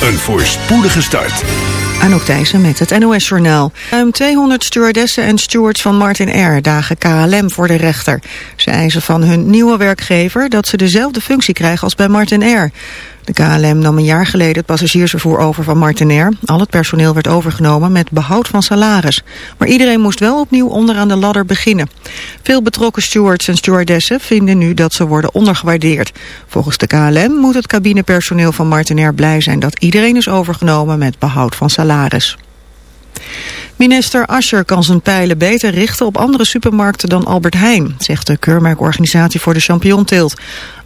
Een voorspoedige start. Anouk Thijssen met het NOS-journaal. Ruim 200 stewardessen en stewards van Martin Air dagen KLM voor de rechter. Ze eisen van hun nieuwe werkgever dat ze dezelfde functie krijgen als bij Martin Air. De KLM nam een jaar geleden het passagiersvervoer over van Martinair. Al het personeel werd overgenomen met behoud van salaris. Maar iedereen moest wel opnieuw onderaan de ladder beginnen. Veel betrokken stewards en stewardessen vinden nu dat ze worden ondergewaardeerd. Volgens de KLM moet het cabinepersoneel van Martinair blij zijn dat iedereen is overgenomen met behoud van salaris. Minister Ascher kan zijn pijlen beter richten op andere supermarkten dan Albert Heijn, zegt de keurmerkorganisatie voor de champignonteelt.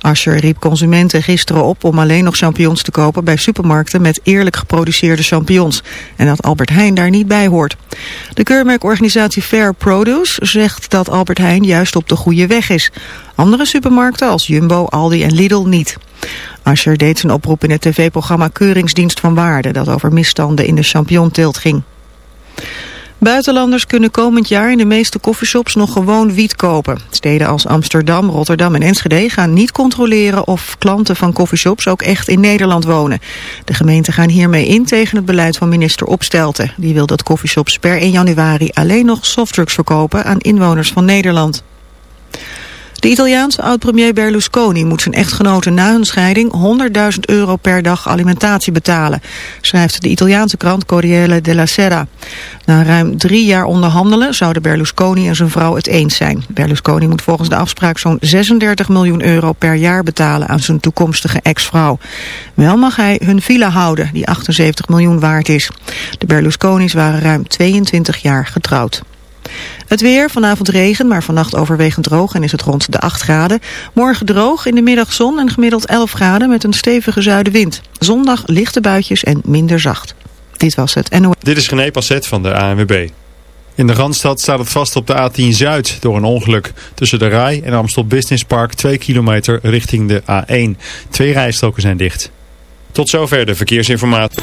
Ascher riep consumenten gisteren op om alleen nog champignons te kopen bij supermarkten met eerlijk geproduceerde champignons. En dat Albert Heijn daar niet bij hoort. De keurmerkorganisatie Fair Produce zegt dat Albert Heijn juist op de goede weg is. Andere supermarkten als Jumbo, Aldi en Lidl niet. Ascher deed zijn oproep in het tv-programma Keuringsdienst van Waarde dat over misstanden in de champignonteelt ging. Buitenlanders kunnen komend jaar in de meeste coffeeshops nog gewoon wiet kopen. Steden als Amsterdam, Rotterdam en Enschede gaan niet controleren of klanten van coffeeshops ook echt in Nederland wonen. De gemeenten gaan hiermee in tegen het beleid van minister Opstelten. Die wil dat coffeeshops per 1 januari alleen nog softdrugs verkopen aan inwoners van Nederland. De Italiaanse oud-premier Berlusconi moet zijn echtgenote na hun scheiding 100.000 euro per dag alimentatie betalen, schrijft de Italiaanse krant Corriere della Sera. Na ruim drie jaar onderhandelen zouden Berlusconi en zijn vrouw het eens zijn. Berlusconi moet volgens de afspraak zo'n 36 miljoen euro per jaar betalen aan zijn toekomstige ex-vrouw. Wel mag hij hun villa houden, die 78 miljoen waard is. De Berlusconis waren ruim 22 jaar getrouwd. Het weer, vanavond regen, maar vannacht overwegend droog en is het rond de 8 graden. Morgen droog, in de middag zon en gemiddeld 11 graden met een stevige zuidenwind. Zondag lichte buitjes en minder zacht. Dit was het NOS. Dit is René Passet van de ANWB. In de Randstad staat het vast op de A10 Zuid door een ongeluk. Tussen de Rai en Amstel Business Park 2 kilometer richting de A1. Twee rijstroken zijn dicht. Tot zover de verkeersinformatie.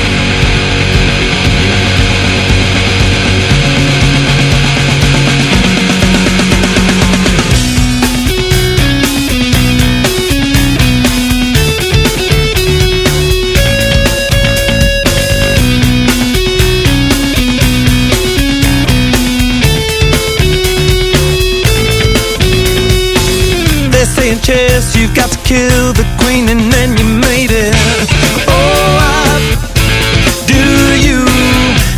Chess, you've got to kill the queen and then you made it. Oh, I do you?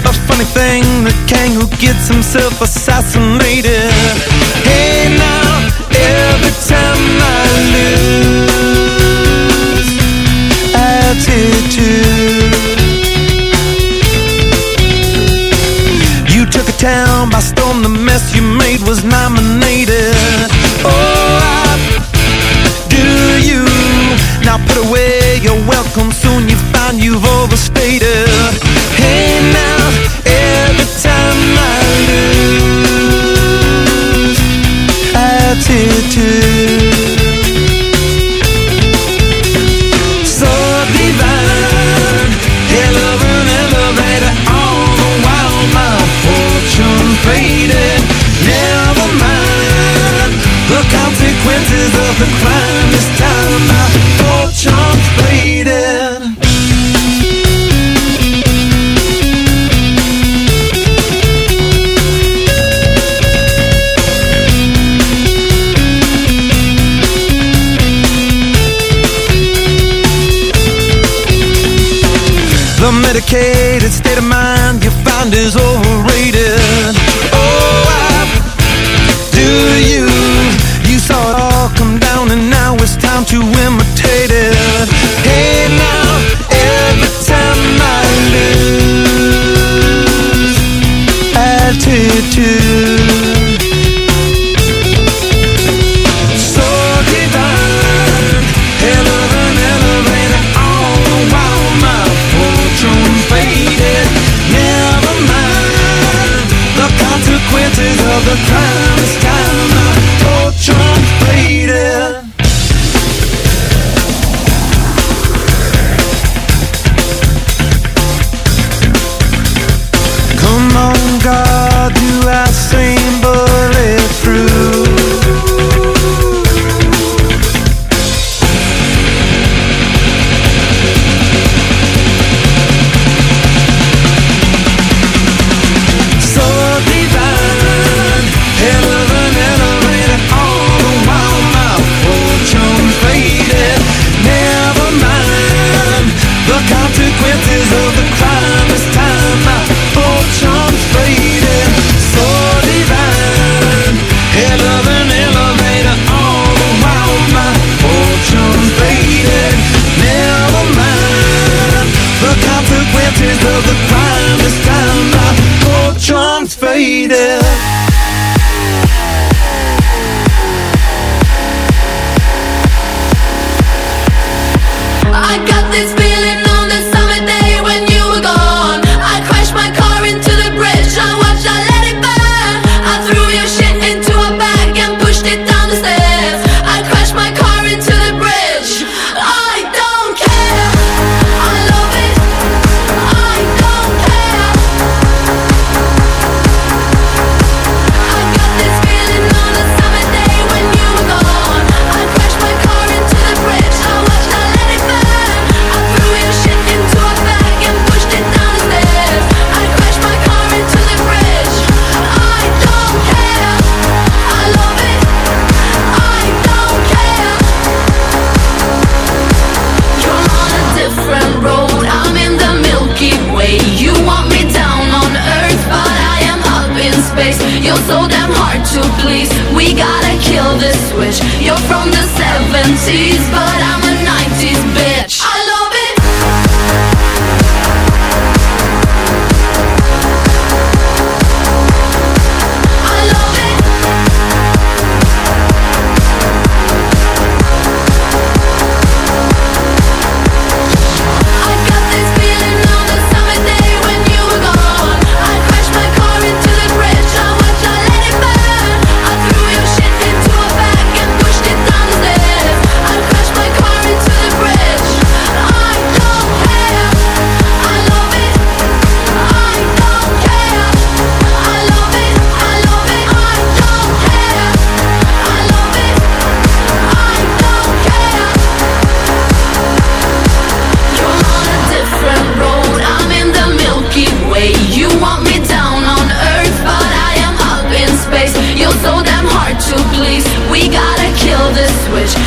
A funny thing, the king who gets himself assassinated. Hey now, every time I lose attitude. You took a town by storm, the mess you made was nominated. Oh, now put away your welcome Soon you find you've overstated. Hey now, every time I lose Attitude. So divine Hell of an elevator All the while my fortune faded. Never mind The consequences of the crime. complicated state of mind you found is over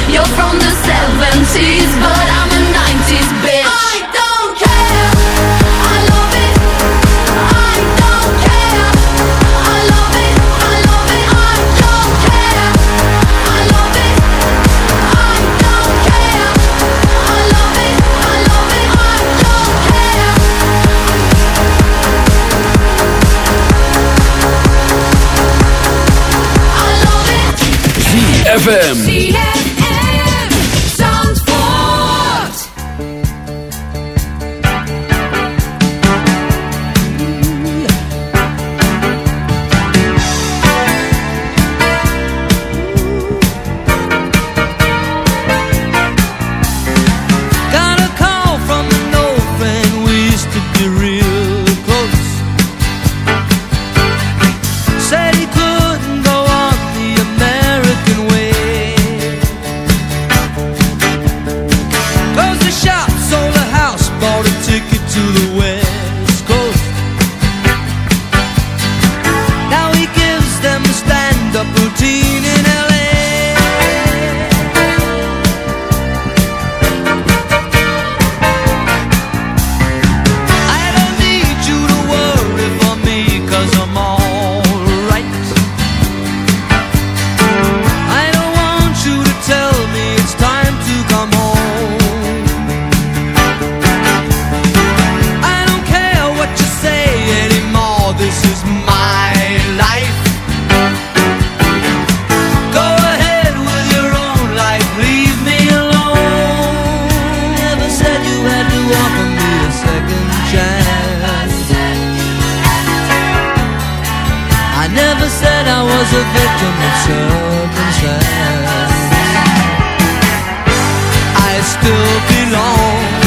You're from the 70s, but I'm a 90s bitch. I don't care. I love it. I don't care. I love it. I love it. I don't care. I love it. I don't care. I love it. I love it. I don't care. I love it. was a victim of circumstance. I still belong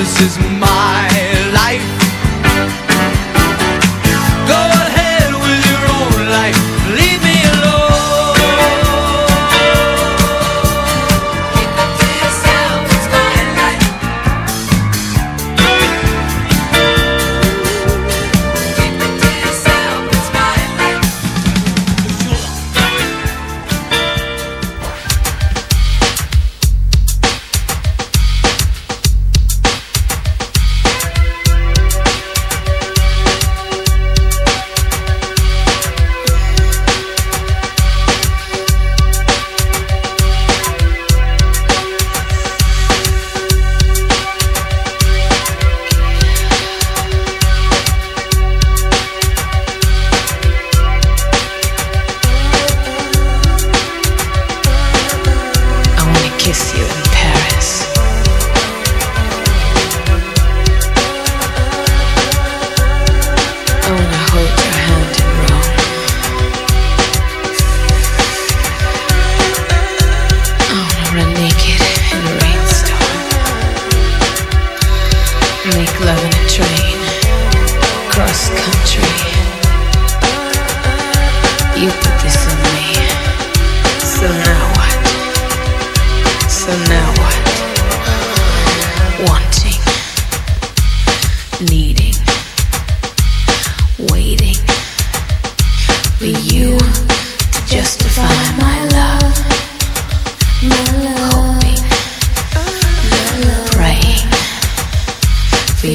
this is my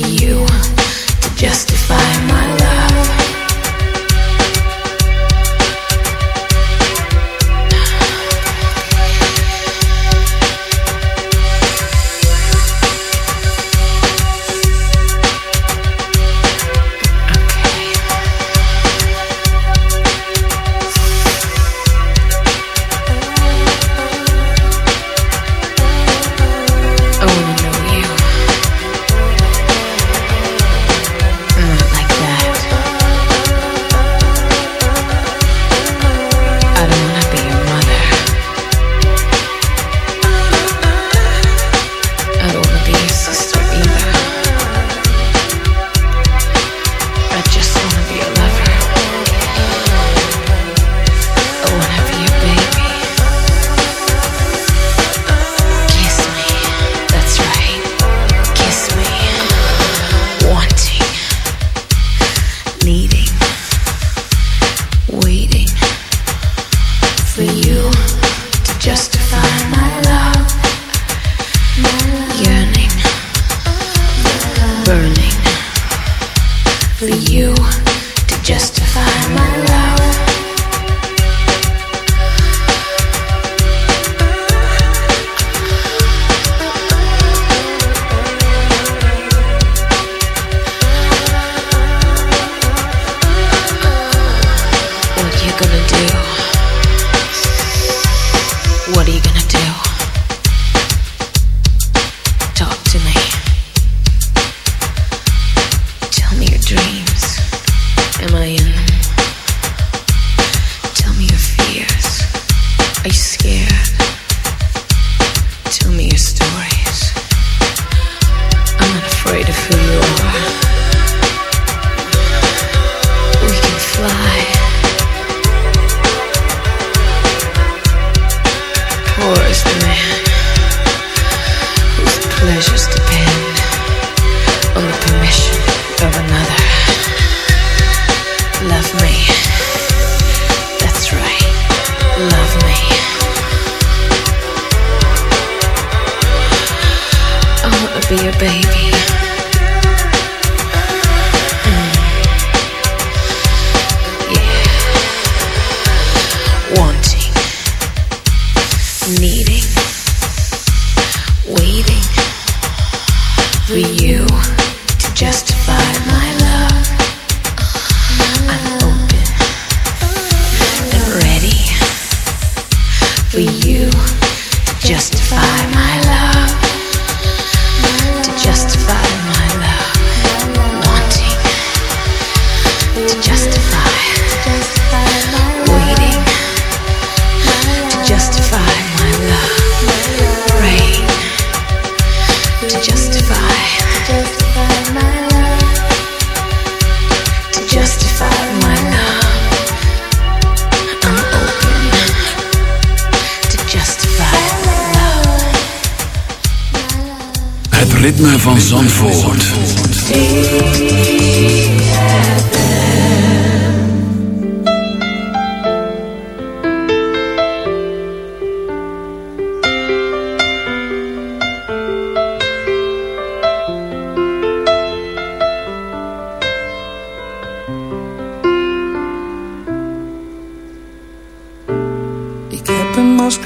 you to justify my love.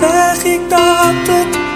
zeg ik dat het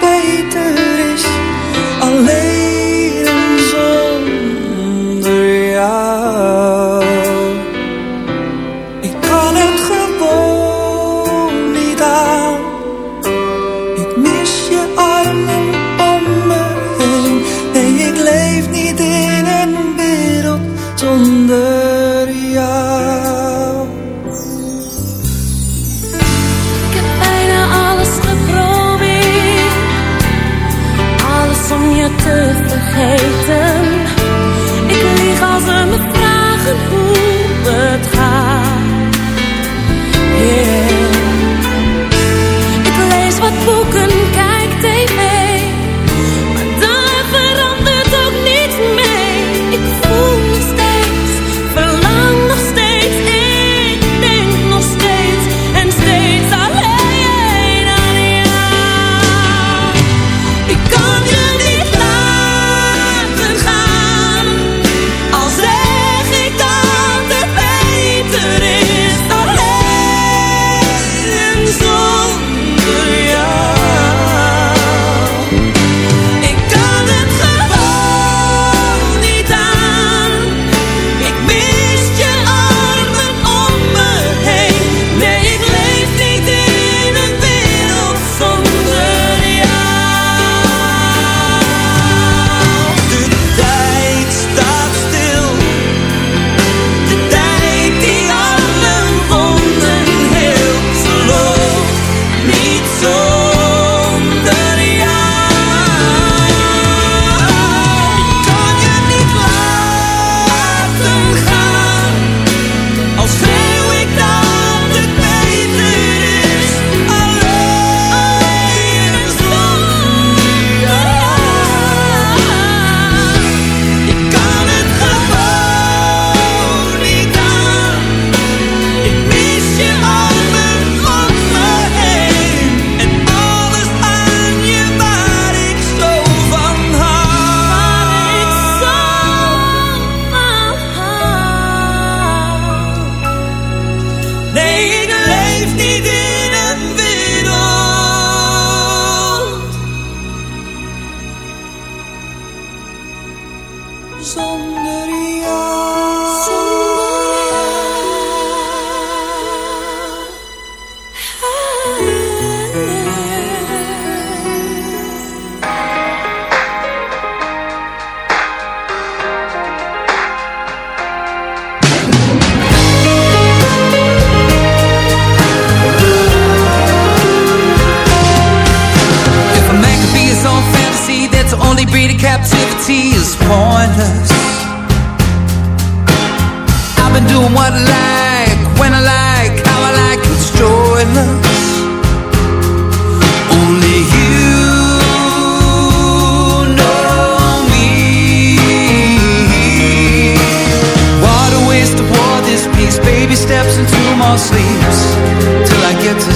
us. I've been doing what I like, when I like, how I like, it's joyless. Only you know me. What a waste of war this piece. Baby steps into more sleeps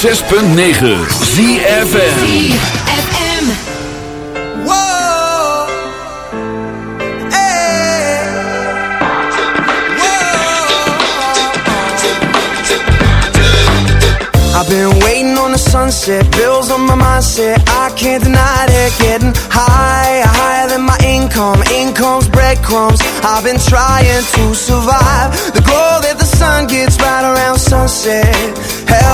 106.9 ZFM. Whoa. Hey. Whoa. I've been waiting on the sunset, bills on my mindset. I can't deny it, getting higher, higher than my income. Income's breadcrumbs. I've been trying to survive. The glow that the sun gets right around sunset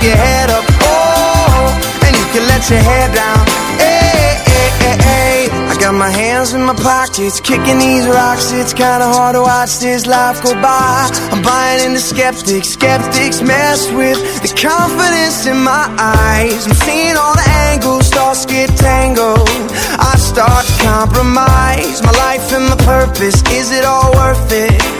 keep your head up. Oh, and you can let your head down. Hey, hey, hey, hey. I got my hands in my pockets, kicking these rocks. It's kinda hard to watch this life go by. I'm buying into skeptics, skeptics mess with the confidence in my eyes. I'm seeing all the angles, thoughts get tangled. I start to compromise my life and my purpose. Is it all worth it?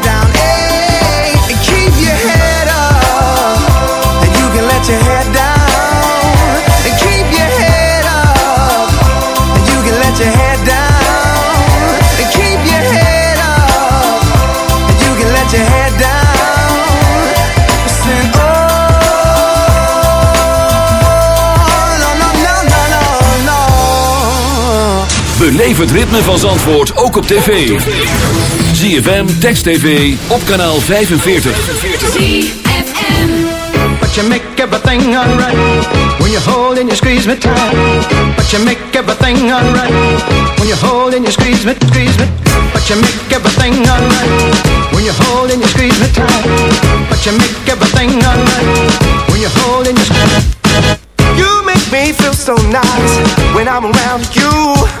Beleef het ritme van Zandvoort ook op tv. ZFM, Text TV, op kanaal 45. But you make everything alright when you hold and you squeeze me tight. But you make everything alright when you hold and you squeeze me, squeeze me. But you make everything alright when you hold and you squeeze me tight. But you make everything alright when you hold and you squeeze me. You make me feel so nice when I'm around you.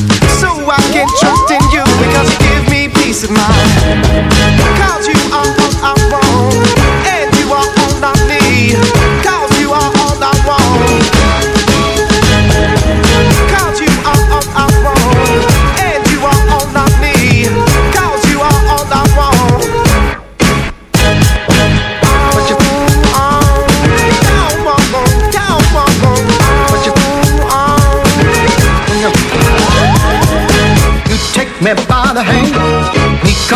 I can trust in you because you give me peace of mind. Cause you are all I want,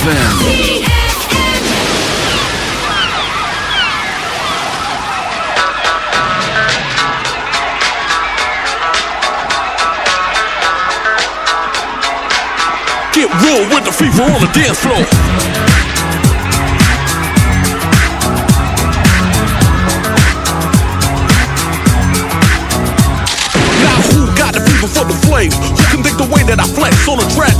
ZFM. Get real with the fever on the dance floor. Now who got the fever for the flame? Who can think the way that I flex on a track?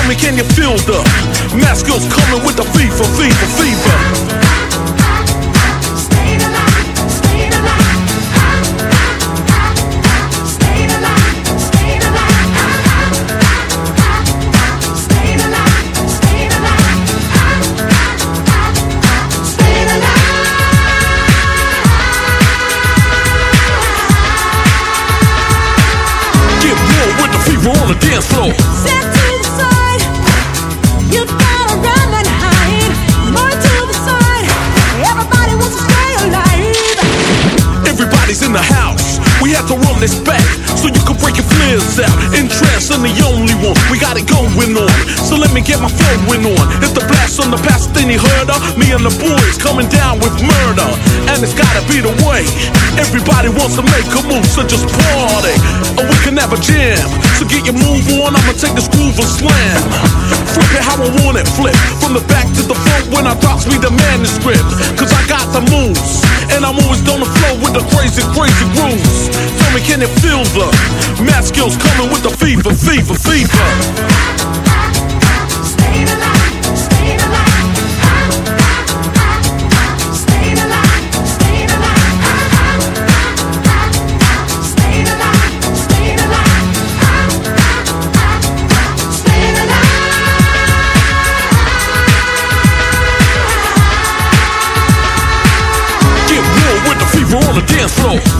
Tell me, can you feel the mask skills coming with the fever, fever, fever? Stay in the light, stay the light, stay in the light, stay the light, stay the light, stay the get real with the fever on the dance floor. To run this back so you can break your flares out. Interest I'm the only one. We got it going on. So let me get my flowing on. If the blast on the past, then you heard of me and the boys coming down with murder. And it's gotta be the way. Everybody wants to make a move, so just party. We can a jam. So get your move on, I'ma take this groove and slam. Flip it how I want it, flip. From the back to the front when I drops me the manuscript. Cause I got the moves. And I'm always on the flow with the crazy, crazy grooves. Tell me, can it feel the math skills coming with the fever, fever, fever? On the dance floor.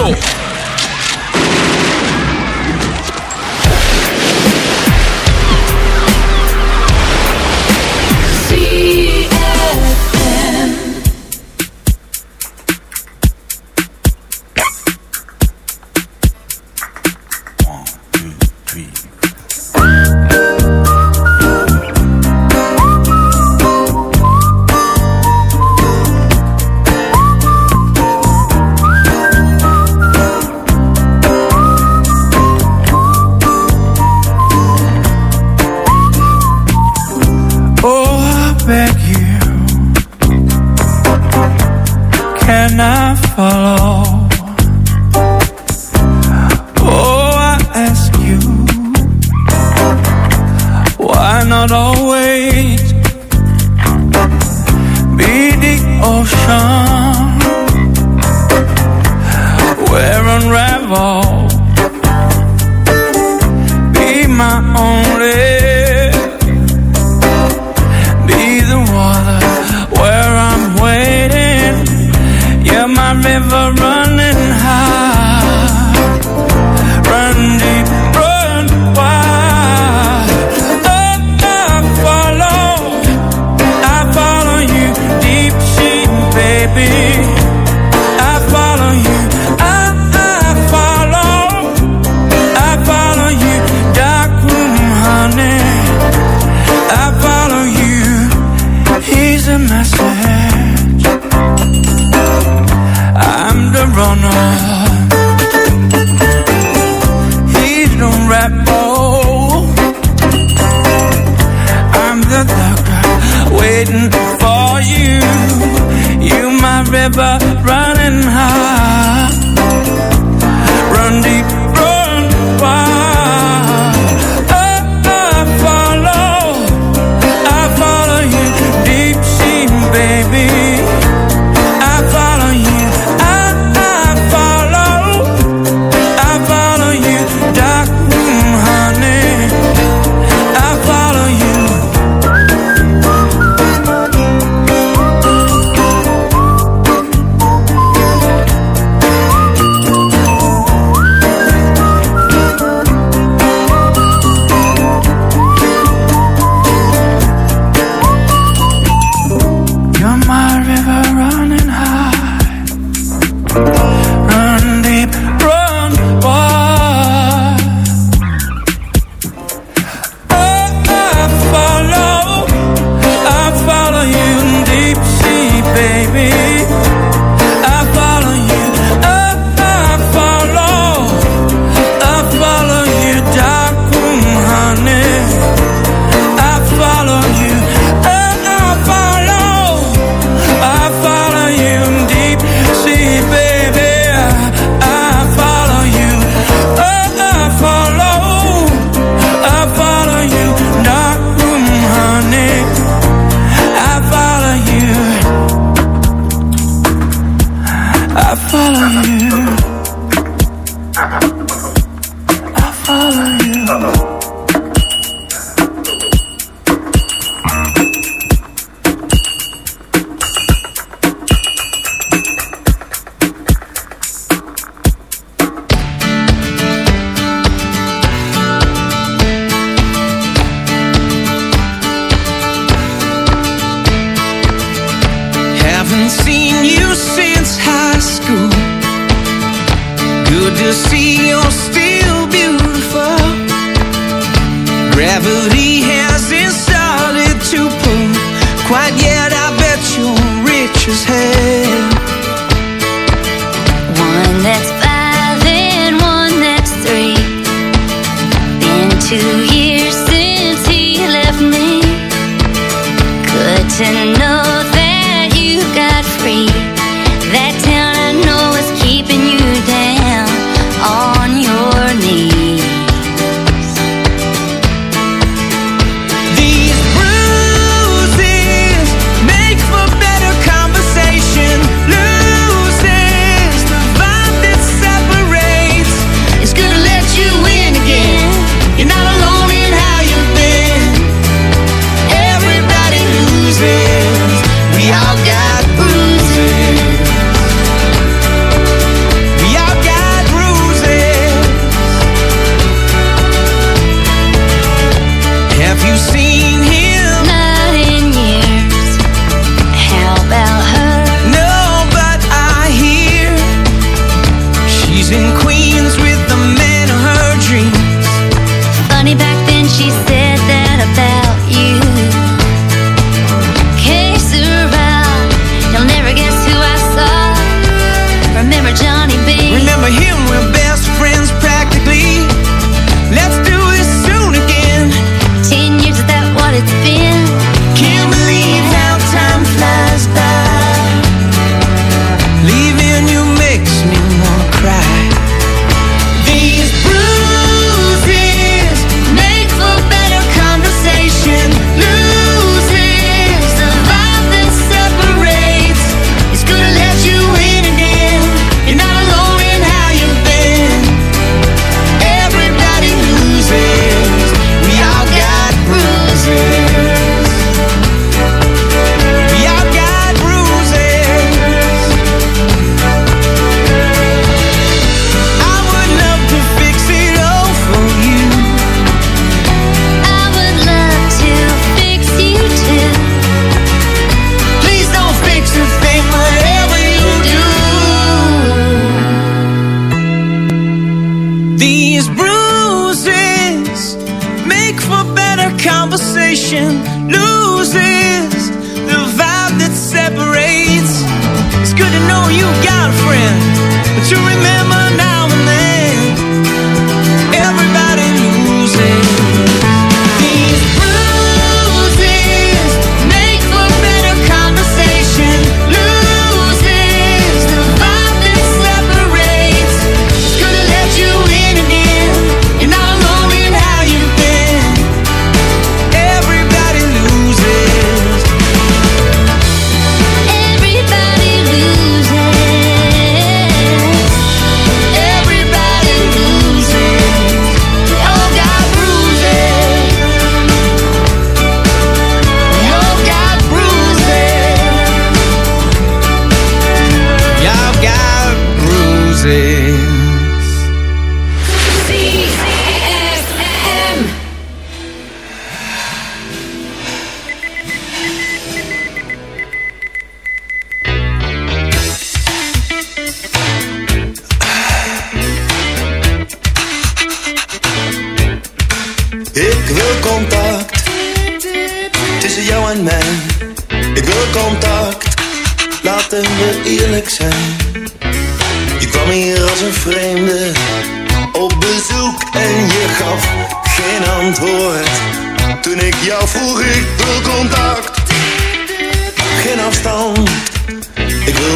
Floor. Can I follow?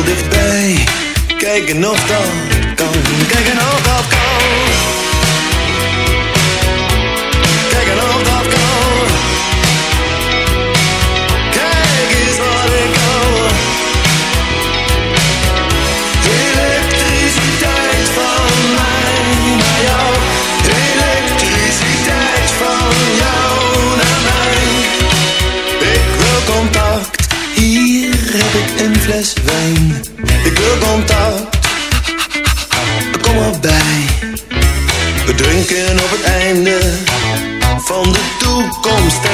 Dichtbij, kijken of dat kan, kijken of dat kan. Kijken. Kijk eens wat ik kan. Elektriciteit van mij naar jou. Elektriciteit van jou naar mij. Ik wil contact. Hier heb ik een fles como está.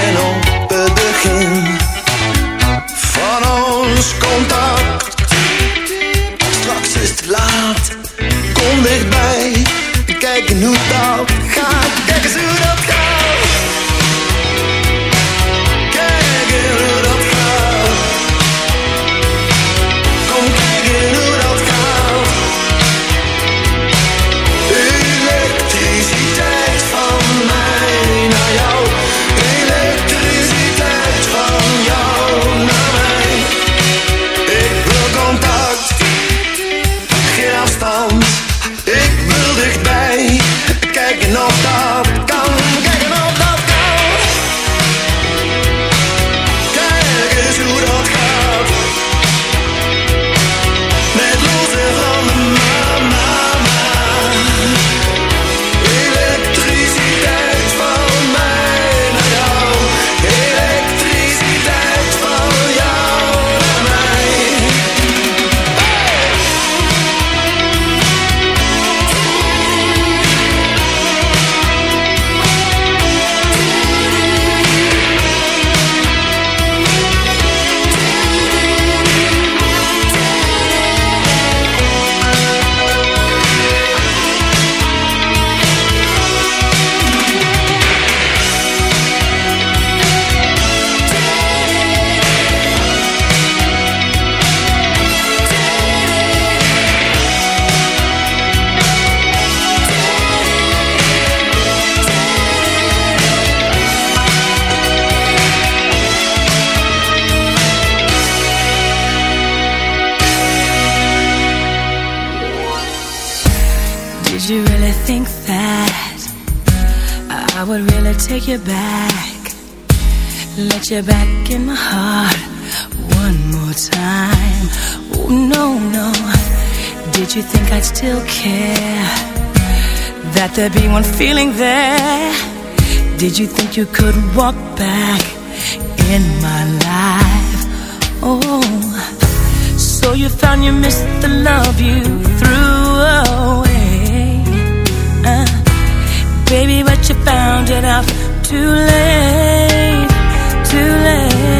That there'd be one feeling there? Did you think you could walk back in my life? Oh, so you found you missed the love you threw away. Uh, baby, but you found it out too late, too late.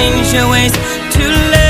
change your ways Too late.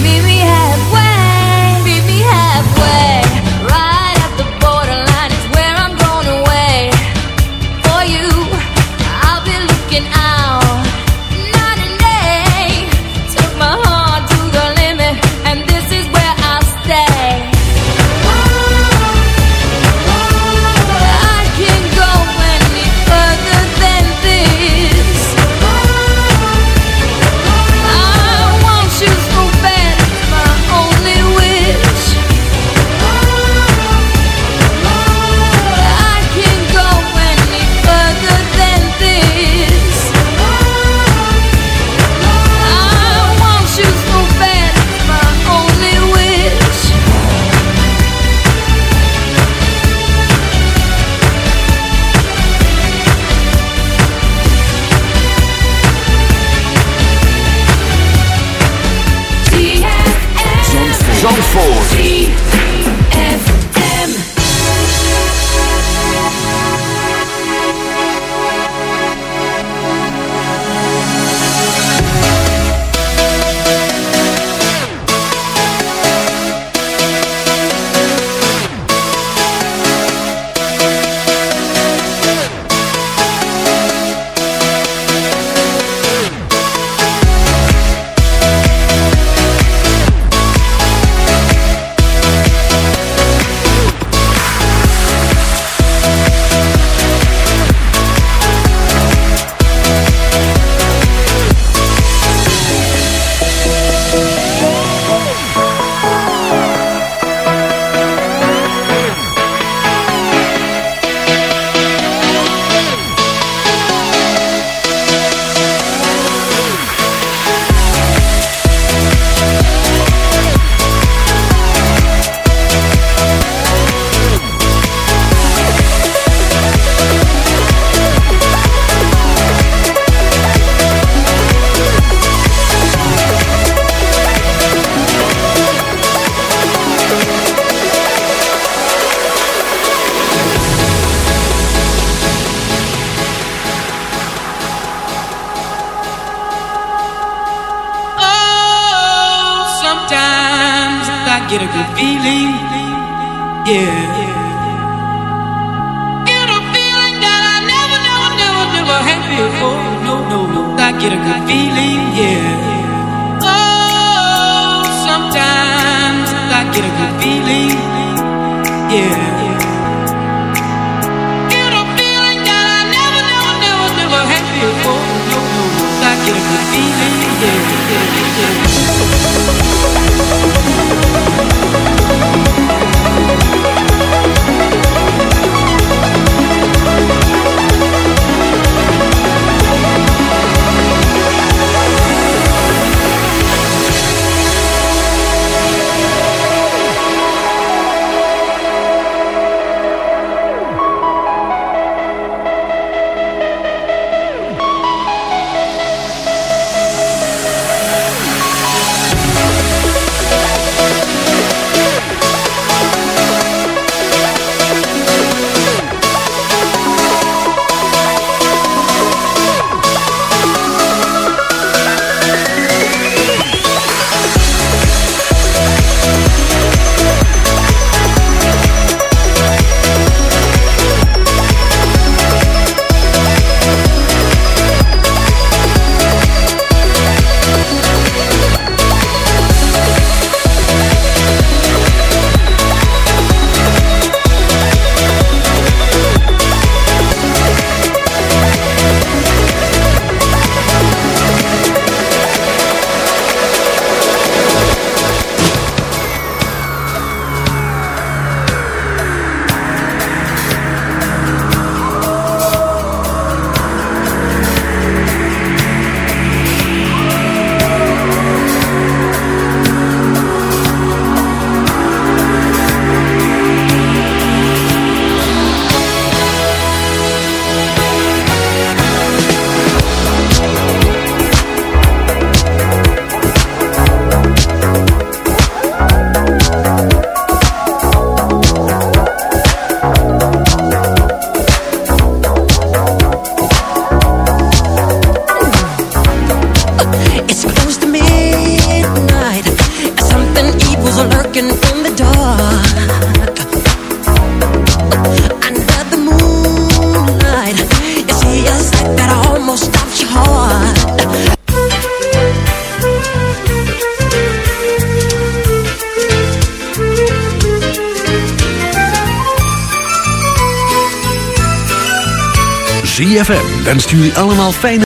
Allemaal fijne...